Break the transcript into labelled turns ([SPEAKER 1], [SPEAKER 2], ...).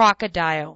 [SPEAKER 1] crocodile.